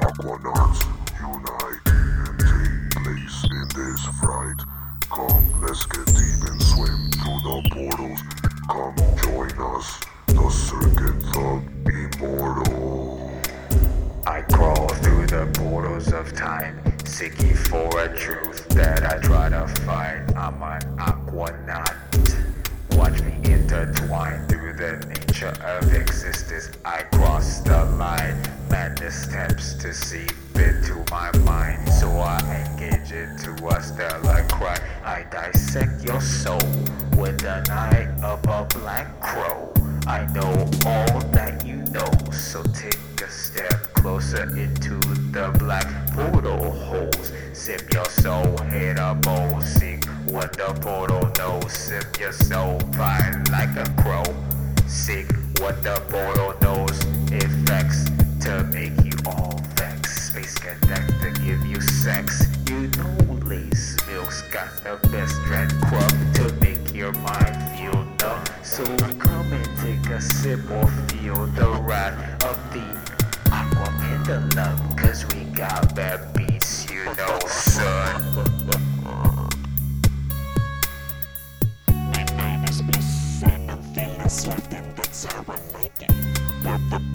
Aquanauts unite and take place in this fright. Come, let's get deep and swim through the portals. Come, join us, the Circuit Thug Immortal. I crawl through the portals of time, seeking for a truth that I try to find. I'm an Aquanaut. Watch me intertwine through the nature of existence. I cross the line, madness attempts to seep into my mind. So I engage into a stellar cry. I dissect your soul with the eye of a black crow. I know all that you know, so take a step closer into the black portal holes. Sip your soul, hit a bowl, what the portal knows. Sip your soul, fly like a crow. Seek what the portal knows. Effects to make you all vex. Space to give you sex. You know Lace Milk's got the best dread crumb to make your mind feel numb. So come and take a sip or feel the wrath of the aqua pendulum. Cause we got bad beats, you know, son.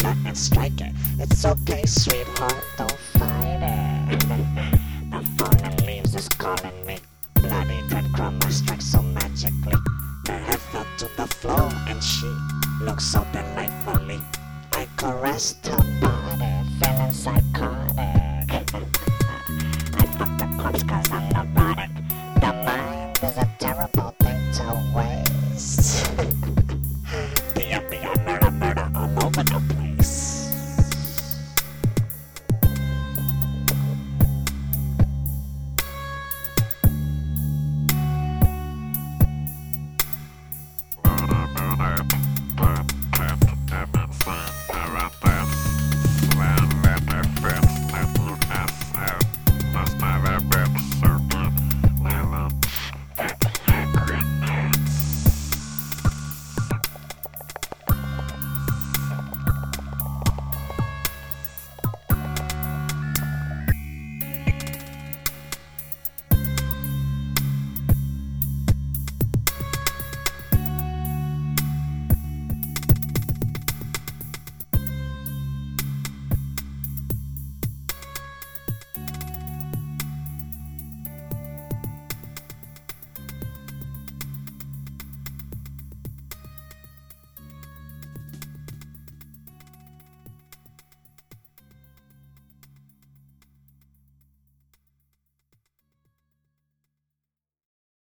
Block and strike it. It's okay, sweetheart, don't fight it. the fallen leaves is calling me. Bloody breadcrumb strikes so magically. The head fell to the floor and she looks so delightfully. I caressed her body, feeling psychotic. I fucked the corpse cause I'm